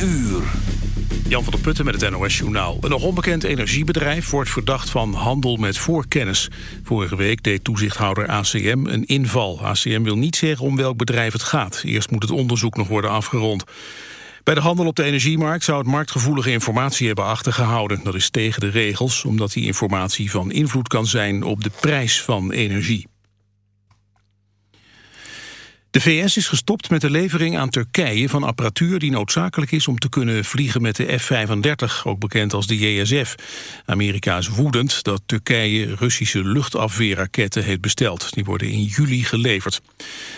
uur. Jan van der Putten met het NOS Journaal. Een nog onbekend energiebedrijf wordt verdacht van handel met voorkennis. Vorige week deed toezichthouder ACM een inval. ACM wil niet zeggen om welk bedrijf het gaat. Eerst moet het onderzoek nog worden afgerond. Bij de handel op de energiemarkt zou het marktgevoelige informatie hebben achtergehouden. Dat is tegen de regels, omdat die informatie van invloed kan zijn op de prijs van energie. De VS is gestopt met de levering aan Turkije van apparatuur die noodzakelijk is om te kunnen vliegen met de F-35, ook bekend als de JSF. Amerika is woedend dat Turkije Russische luchtafweerraketten heeft besteld. Die worden in juli geleverd.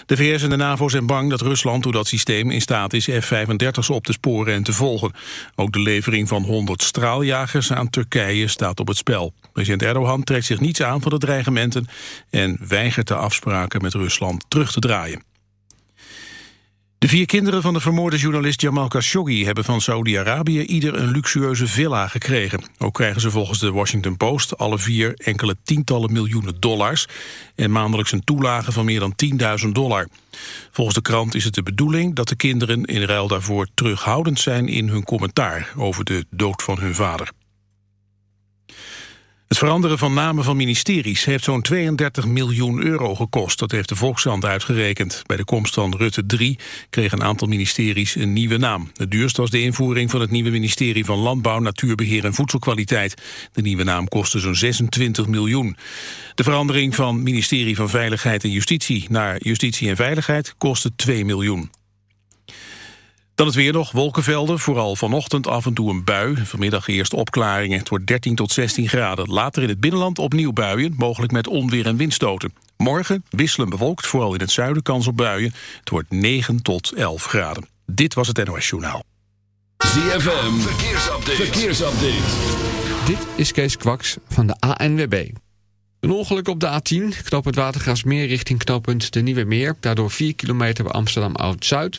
De VS en de NAVO zijn bang dat Rusland door dat systeem in staat is F-35's op te sporen en te volgen. Ook de levering van 100 straaljagers aan Turkije staat op het spel. President Erdogan trekt zich niets aan van de dreigementen en weigert de afspraken met Rusland terug te draaien. De vier kinderen van de vermoorde journalist Jamal Khashoggi... hebben van Saudi-Arabië ieder een luxueuze villa gekregen. Ook krijgen ze volgens de Washington Post alle vier enkele tientallen miljoenen dollars... en maandelijks een toelage van meer dan 10.000 dollar. Volgens de krant is het de bedoeling dat de kinderen in ruil daarvoor terughoudend zijn... in hun commentaar over de dood van hun vader. Het veranderen van namen van ministeries heeft zo'n 32 miljoen euro gekost. Dat heeft de Volkskrant uitgerekend. Bij de komst van Rutte 3 kreeg een aantal ministeries een nieuwe naam. Het duurst was de invoering van het nieuwe ministerie van Landbouw, Natuurbeheer en Voedselkwaliteit. De nieuwe naam kostte zo'n 26 miljoen. De verandering van ministerie van Veiligheid en Justitie naar Justitie en Veiligheid kostte 2 miljoen. Dan het weer nog, wolkenvelden, vooral vanochtend af en toe een bui. Vanmiddag eerst opklaringen, het wordt 13 tot 16 graden. Later in het binnenland opnieuw buien, mogelijk met onweer en windstoten. Morgen wisselen bewolkt, vooral in het zuiden kans op buien. Het wordt 9 tot 11 graden. Dit was het NOS Journaal. ZFM, verkeersupdate. verkeersupdate. Dit is Kees Kwaks van de ANWB. Een ongeluk op de A10, knooppunt Watergrasmeer richting knooppunt De Nieuwe Meer. Daardoor 4 kilometer bij Amsterdam Oud-Zuid...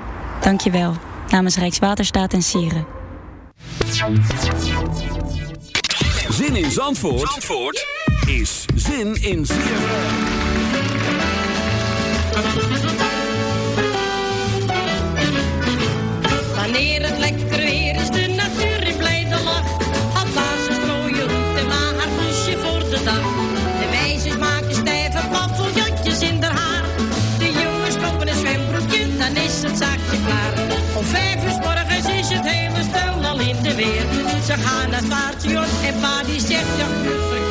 Dankjewel, namens Rijkswaterstaat en Sieren. Zin in Zandvoort, Zandvoort is zin in Sieren. Wanneer het lekker weer. Ze gaan naar station en pa die zegt toch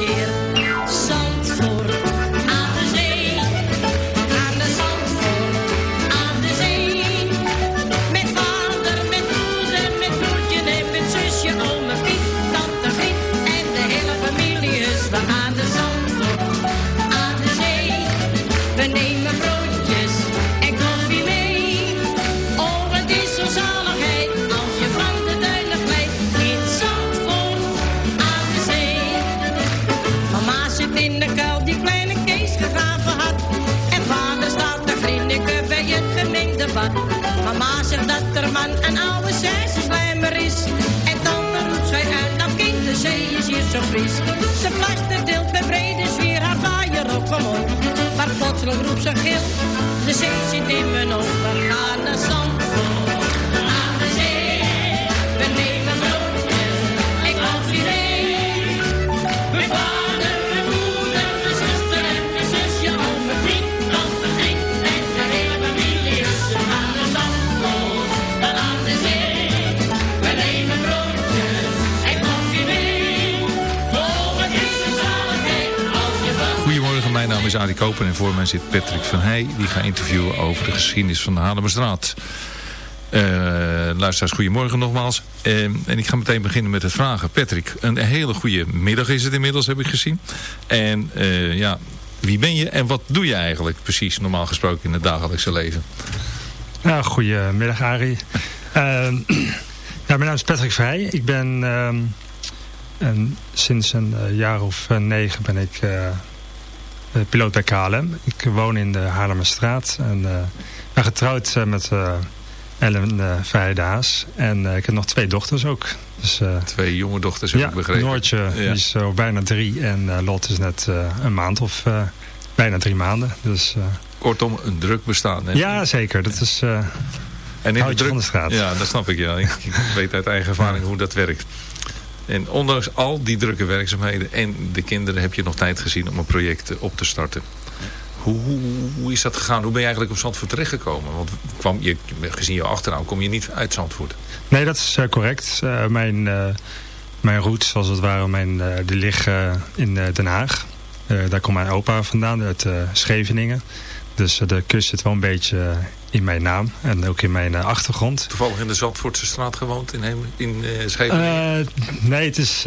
Roept ze gil, de zee zit in mijn ogen. Ga is Arie Koper en voor mij zit Patrick van Heij. Die gaat interviewen over de geschiedenis van de Haarlemmerstraat. Eh luisteraars, goedemorgen nogmaals. Eh, en ik ga meteen beginnen met het vragen. Patrick, een hele goede middag is het inmiddels, heb ik gezien. En eh, ja, wie ben je en wat doe je eigenlijk precies normaal gesproken in het dagelijkse leven? Ja, goedemiddag Arie. Ehm, mijn naam is Patrick Vrij. Ik ben ehm, en sinds een jaar of negen ben ik piloot bij KLM. Ik woon in de Haarlemmerstraat en eh, ben getrouwd eh, met eh, Ellen Vrijdaas. En eh, ik heb nog twee dochters ook. Dus, eh, Twee jonge dochters heb ja, ik begrepen. Noortje Ja. die is zo bijna drie en eh, Lot is net eh, een maand of eh, bijna drie maanden. Dus, eh, Kortom, een druk bestaan. Hè? ja, zeker. Dat is eh En in de druk... van de straat. Ja, dat snap ik. Ja. Ik, ik weet uit eigen ervaring hoe dat werkt. En ondanks al die drukke werkzaamheden en de kinderen heb je nog tijd gezien om een project eh, op te starten. Hoe, hoe, is dat gegaan? Hoe ben je eigenlijk op Zandvoort terechtgekomen? Want kwam je, gezien je achternaam kom je niet uit Zandvoort. Nee, dat is eh, correct. Eh, mijn, eh, mijn roots, als het ware, mijn, eh, die liggen in Den Haag. Daar komt mijn opa vandaan, uit Scheveningen. Dus eh, de kust zit wel een beetje eh, in mijn naam en ook in mijn eh, achtergrond. Toevallig in de Zandvoortse straat gewoond in, Hem- in Scheveningen? Nee, het is...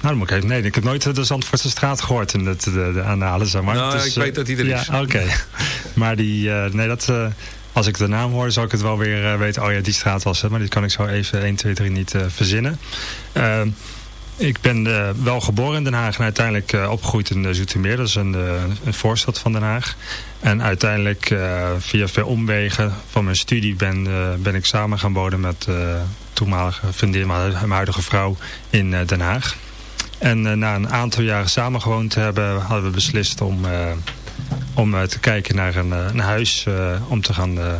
nou, moet ik even... Nee, ik heb nooit de Zandvoortse straat gehoord in het, de, de aanhalen, zeg maar. Nou, is, ik weet dat die er ja, is. oké. maar die... nee, dat... als ik de naam hoor, zal ik het wel weer weten. Oh ja, die straat was het. Maar die kan ik zo even 1, 2, 3 niet verzinnen. Eh, ik ben eh, wel geboren in Den Haag en uiteindelijk eh, opgegroeid in uh, Zoetermeer. Dat is een, eh, een voorstad van Den Haag. En uiteindelijk eh, via veel omwegen van mijn studie ben, eh, ben ik samen gaan wonen met eh toenmalige vriendin, mijn huidige vrouw in eh, Den Haag. En eh, na een aantal jaren samengewoond te hebben, hadden we beslist om, eh, om eh, te kijken naar een, eh, een huis eh, om te gaan eh,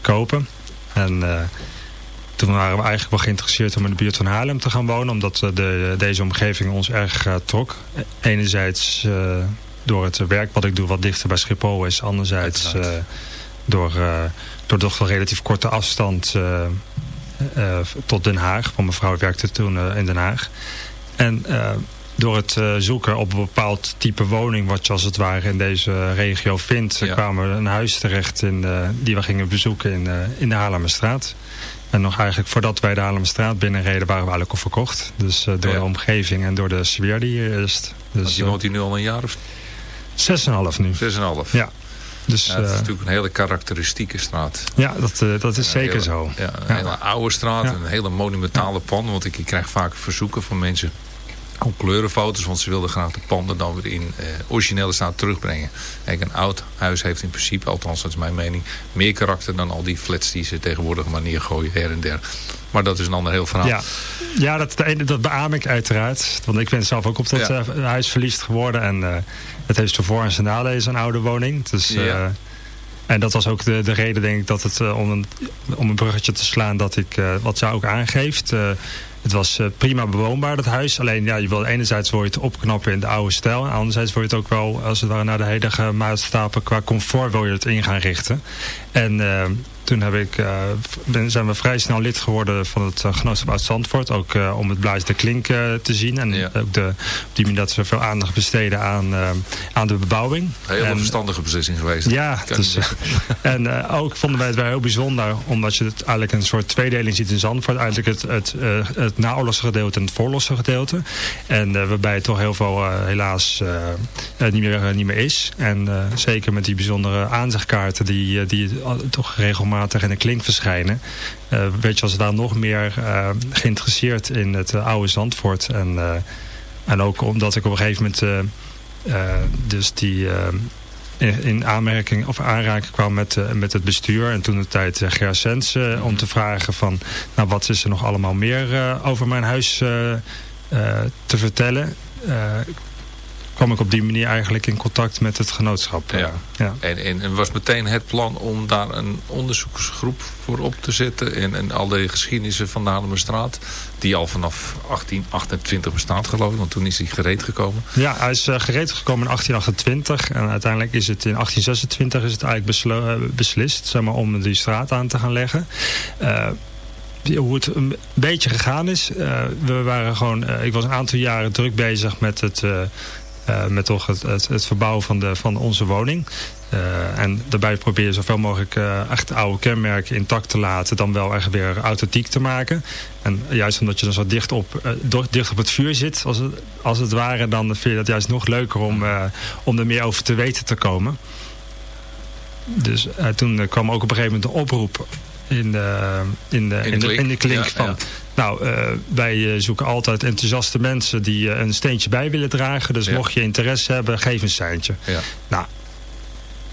kopen. En eh, toen waren we eigenlijk wel geïnteresseerd om in de buurt van Haarlem te gaan wonen. Omdat eh, de, deze omgeving ons erg eh, trok. Enerzijds eh, door het werk wat ik doe wat dichter bij Schiphol is. Anderzijds door, door toch wel relatief korte afstand tot Den Haag. Want mijn vrouw werkte toen in Den Haag. En door het zoeken op een bepaald type woning... wat je als het ware in deze regio vindt... Ja. kwamen we een huis terecht in, die we gingen bezoeken in, in de Haarlemmerstraat. En nog eigenlijk voordat wij de Haarlemmerstraat binnenreden... waren we eigenlijk al verkocht. Dus eh, door Ja. de omgeving en door de sfeer die hier is. Want Dus je eh, woont hier nu al een jaar of 6,5 nu. 6,5? Ja. Dus, Ja, het is eh, natuurlijk een hele karakteristieke straat. ja, dat, eh, dat is zeker hele- zo. Ja, een Ja. hele oude straat, Ja. een hele monumentale pand. Want ik, ik krijg vaak verzoeken van mensen om kleurenfoto's. Want ze wilden graag de panden dan weer in eh, originele staat terugbrengen. Kijk, een oud huis heeft in principe, althans dat is mijn mening... meer karakter dan al die flats die ze tegenwoordig maar neergooien her en der. Maar dat is een ander heel verhaal. Ja, ja dat, dat beaam ik uiteraard. Want ik ben zelf ook op dat Ja. eh, huis verliefd geworden. En eh, het heeft zijn voor- en zijn nadelen, zo'n oude woning. Dus, eh, Ja. en dat was ook de, de reden, denk ik, dat het, om, een, om een bruggetje te slaan, dat ik, wat zij ook aangeeft... het was eh, prima bewoonbaar, dat huis. Alleen, ja, je wil, enerzijds wil je het opknappen in de oude stijl. En anderzijds wil je het ook wel, als het ware, naar de huidige maatstappen qua comfort wil je het in gaan richten. En eh, toen heb ik, eh, ben, zijn we vrij snel lid geworden van het uh, genootschap uit Zandvoort. Ook eh, om het Blaas de Klink eh, te zien. En ook de, op die manier dat ze veel aandacht besteden aan, eh, aan de bebouwing. Hele En- verstandige beslissing geweest. ja, dus, en eh, ook vonden wij het wel heel bijzonder, omdat je het eigenlijk een soort tweedeling ziet in Zandvoort. Eigenlijk het, het, eh, het naoorlogse gedeelte en het voorlogse gedeelte. En eh, waarbij toch heel veel eh, helaas eh, eh, niet, meer, eh, niet meer is. En eh, zeker met die bijzondere aanzichtkaarten die, eh, die eh, toch regelmatig in de klink verschijnen. eh, weet je, als daar nog meer eh, geïnteresseerd in het eh, oude Zandvoort. En, en ook omdat ik op een gegeven moment dus die... in, in aanmerking of aanraking kwam met, met het bestuur. En toen de tijd uh, Ger Sens, eh, om te vragen van... nou, wat is er nog allemaal meer over mijn huis te vertellen... Kwam ik op die manier eigenlijk in contact met het genootschap. Ja. ja. En, en, en was meteen het plan om daar een onderzoeksgroep voor op te zetten. En, en al de geschiedenissen van de Haarlemmerstraat. Die al vanaf 1828 bestaat geloof ik. Want toen is hij gereed gekomen. Ja, hij is eh, gereed gekomen in 1828 en uiteindelijk is het in 1826 is het eigenlijk beslo- eh, beslist zeg maar, om die straat aan te gaan leggen. Eh, die- hoe het een beetje gegaan is, we waren gewoon, ik was een aantal jaren druk bezig met het, met toch het, het, verbouwen van, de, van onze woning. Eh, en daarbij probeer je zoveel mogelijk eh, echt oude kenmerken intact te laten, dan wel echt weer authentiek te maken. En juist omdat je dan zo dicht op, eh, dicht op het vuur zit, als het, als het ware, dan vind je dat juist nog leuker om, eh, om er meer over te weten te komen. Dus eh, toen eh, kwam ook op een gegeven moment een oproep in de, in de, In de in de, klink. in de klink Ja, van... ja. Nou, eh, wij eh, zoeken altijd enthousiaste mensen die eh, een steentje bij willen dragen. Dus Ja. mocht je interesse hebben, geef een seintje. Ja. Nou,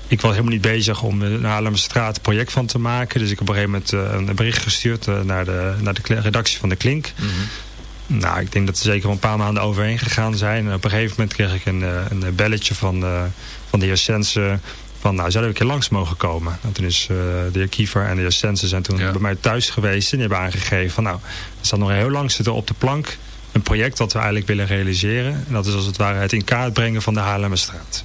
ik was helemaal niet bezig om een project van te maken. Dus ik heb op een gegeven moment een bericht gestuurd naar, de, naar de redactie van de Klink. Nou, ik denk dat er zeker wel een paar maanden overheen gegaan zijn. En op een gegeven moment kreeg ik een, een belletje van, van de heer Sensen... van nou, zouden we een keer langs mogen komen? En toen is eh, de heer Kiefer en de heer Sensen zijn toen bij mij thuis geweest... en die hebben aangegeven van nou, er staat nog heel lang zitten op de plank... een project dat we eigenlijk willen realiseren. En dat is als het ware het in kaart brengen van de Haarlemmerstraat.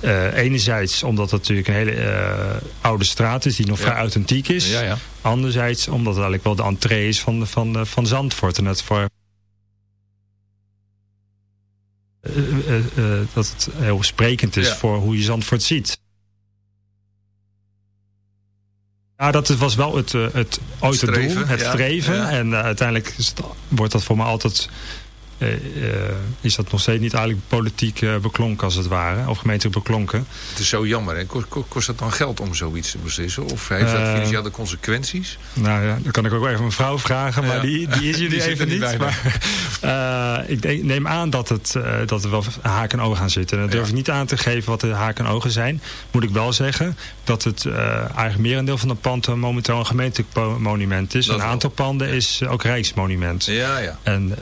Eh, enerzijds omdat het natuurlijk een hele eh, oude straat is die nog Ja. vrij authentiek is. Ja, ja. Anderzijds omdat het eigenlijk wel de entree is van, van, van Zandvoort. En het voor dat het heel sprekend is voor hoe je Zandvoort ziet. Ja, dat was wel het, eh, het ooit het doel, het streven. ja. En eh, uiteindelijk wordt dat voor me altijd... eh, eh, is dat nog steeds niet eigenlijk politiek eh, beklonken als het ware. Of gemeentelijk beklonken. Het is zo jammer. Hè? Kost, kost- het dan geld om zoiets te beslissen? Of heeft dat financiële consequenties? Nou ja, dan kan ik ook wel even mijn vrouw vragen, maar Ja. die, die is jullie even niet maar, ik denk- neem aan dat, het, dat er wel haak en ogen aan zitten. En dat durf ik niet aan te geven wat de haak en ogen zijn. Moet ik wel zeggen dat het eigenlijk merendeel van de panden momenteel een gemeentelijk monument is. Dat een aantal panden is ook rijksmonument. Ja, ja. En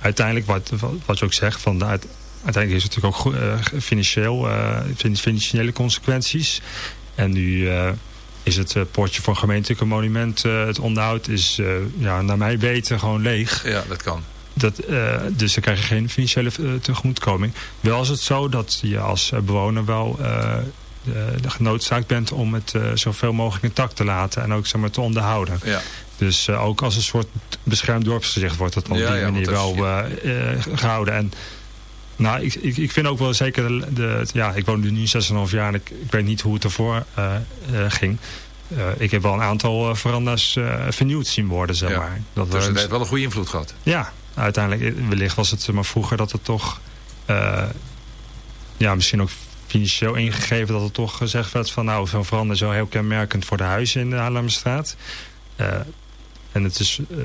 uiteindelijk, wat, wat je ook zegt, van de, uit- uiteindelijk is het natuurlijk ook eh, financieel, fin- financiële consequenties. En nu eh, is het potje voor gemeentelijke monument, het onderhoud, is ja, naar mij weten gewoon leeg. Ja, dat kan. Dat, dus dan krijg je geen financiële tegemoetkoming. Wel is het zo dat je als bewoner wel eh, de- genoodzaakt bent om het zoveel mogelijk intact te laten en ook zeg maar, te onderhouden. Ja. Dus eh, ook als een soort beschermd dorpsgezicht wordt het op Ja, die ja, manier wel eh, eh, gehouden. En nou, ik, ik, ik vind ook wel zeker, de, de- ja, ik woon nu 6,5 jaar en ik, ik weet niet hoe het ervoor ging. Ik heb wel een aantal veranda's eh, vernieuwd zien worden, zeg Ja. maar. Dat Dus het heeft wel een goede invloed gehad. ja, uiteindelijk, wellicht was het maar vroeger dat het toch, ja, misschien ook financieel ingegeven dat het toch gezegd werd van nou, zo'n verander is wel heel kenmerkend voor de huizen in de Haarlemmerstraat. En het is, eh,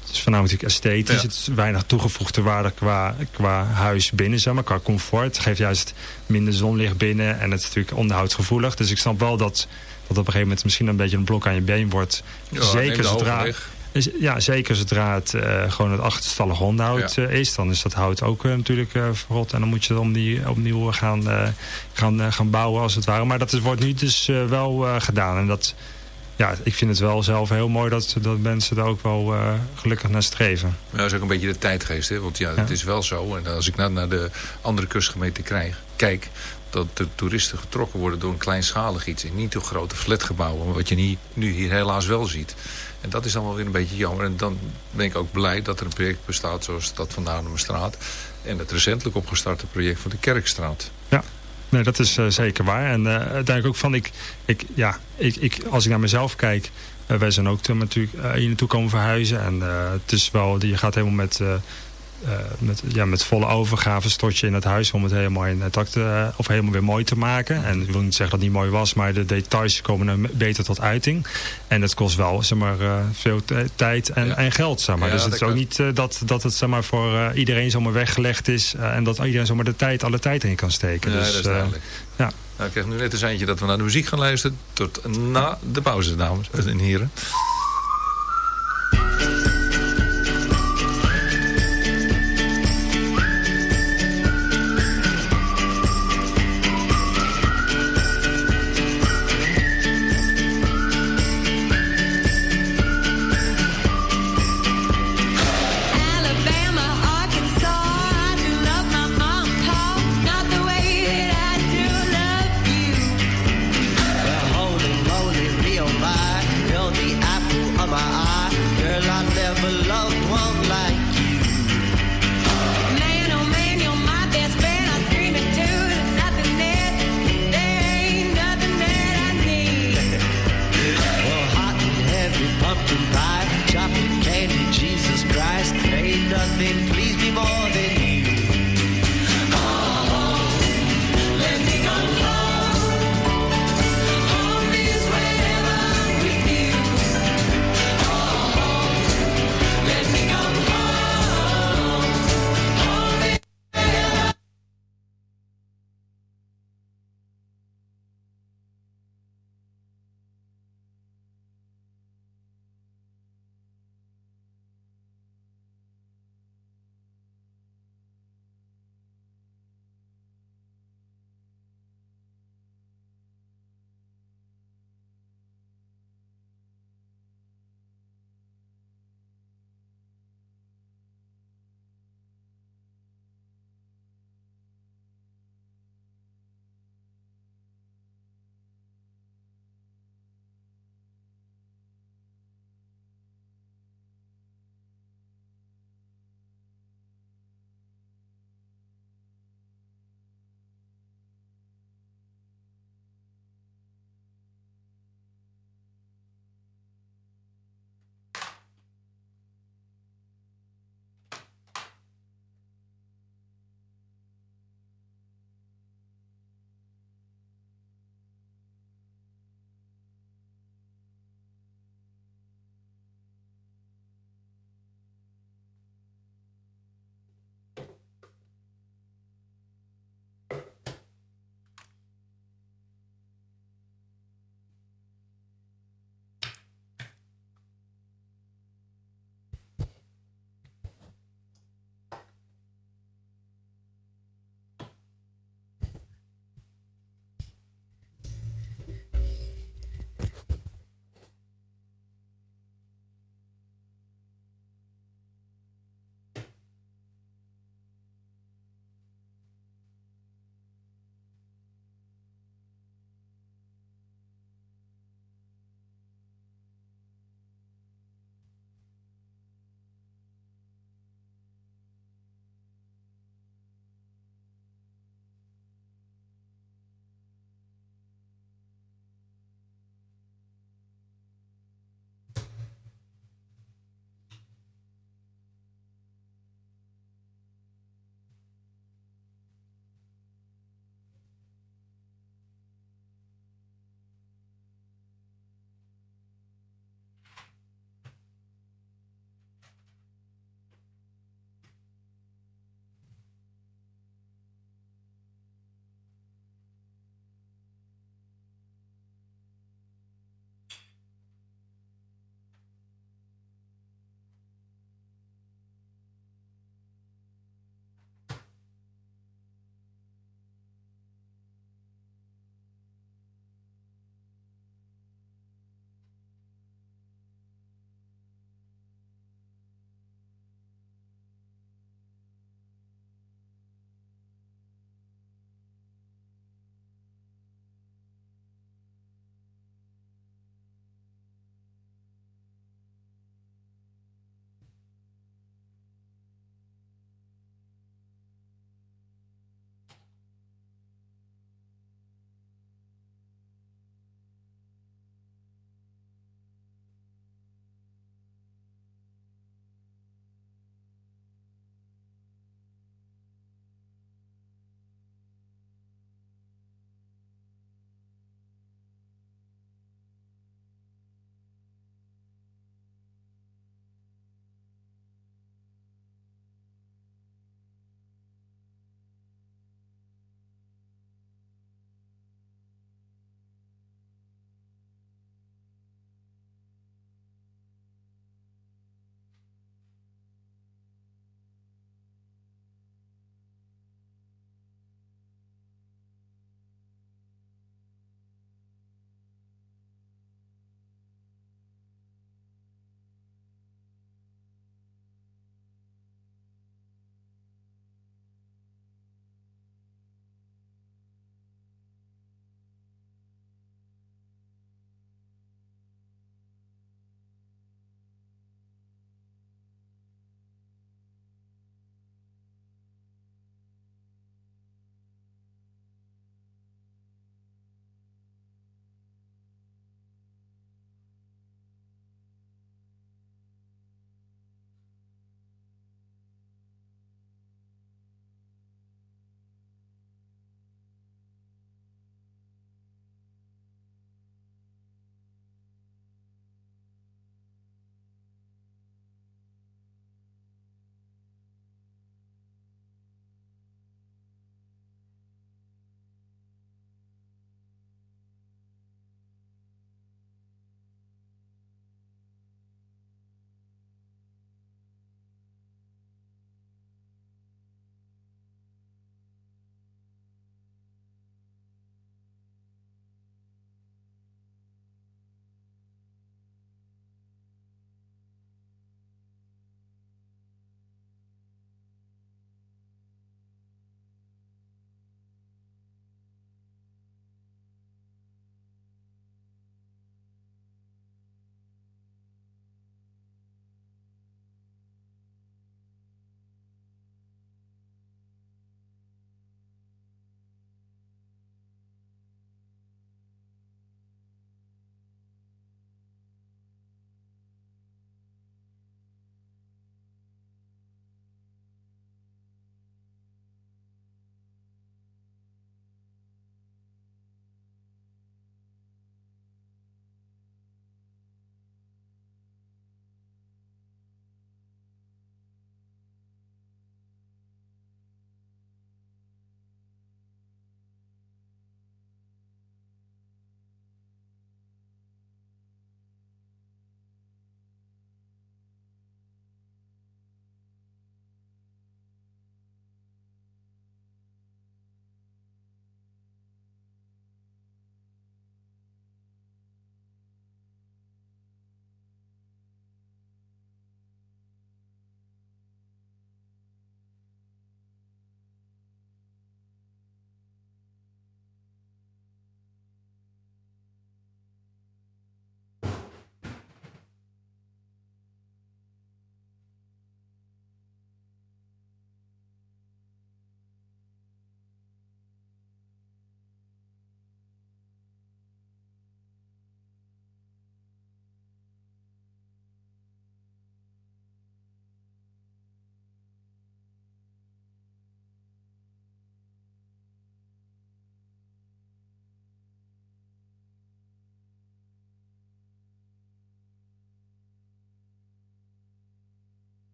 het is voornamelijk esthetisch, Ja. het is weinig toegevoegde waarde qua, qua huis binnen, zeg maar, qua comfort. Het geeft juist minder zonlicht binnen en het is natuurlijk onderhoudsgevoelig. Dus ik snap wel dat, dat op een gegeven moment misschien een beetje een blok aan je been wordt. Ja, zeker zodra, Ja, zeker zodra het eh, gewoon het achterstallig onderhoud Ja. eh, is. Dan is dat hout ook natuurlijk verrot. En dan moet je het om die, opnieuw gaan, gaan, gaan bouwen als het ware. Maar dat is, wordt nu dus wel gedaan. En dat, ja, ik vind het wel zelf heel mooi dat, dat mensen er ook wel eh, gelukkig naar streven. Maar dat is ook een beetje de tijdgeest. Hè? Want ja, het is wel zo. En als ik naar, naar de andere kustgemeenten krijg, kijk... dat de toeristen getrokken worden door een kleinschalig iets. En niet door grote flatgebouwen, wat je nu hier helaas wel ziet. En dat is dan wel weer een beetje jammer. En dan ben ik ook blij dat er een project bestaat zoals dat van de Haarlemmerstraat. En het recentelijk opgestarte project van de Kerkstraat. Ja, nee, dat is eh, zeker waar. En eh, uiteindelijk ook van, ik, ik, ja, ik, ik, als ik naar mezelf kijk... eh, wij zijn ook natuurlijk hier naartoe komen verhuizen. En het is wel, je gaat helemaal met, eh, met, ja, met volle overgave stort je in het huis... om het helemaal in intact of helemaal weer mooi te maken. En ik wil niet zeggen dat het niet mooi was... maar de details komen er beter tot uiting. En het kost wel zeg maar, eh, veel tijd en, en geld. Zeg maar. Ja, dus het dat is ook kan. niet eh, dat, dat het zeg maar, voor iedereen zomaar weggelegd is... en dat iedereen zomaar de tijd, alle tijd in kan steken. Ja, dus, dat is duidelijk. ja. Nou, ik krijg nu net een seintje dat we naar de muziek gaan luisteren. Tot na de pauze, dames en heren.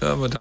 Ja, maar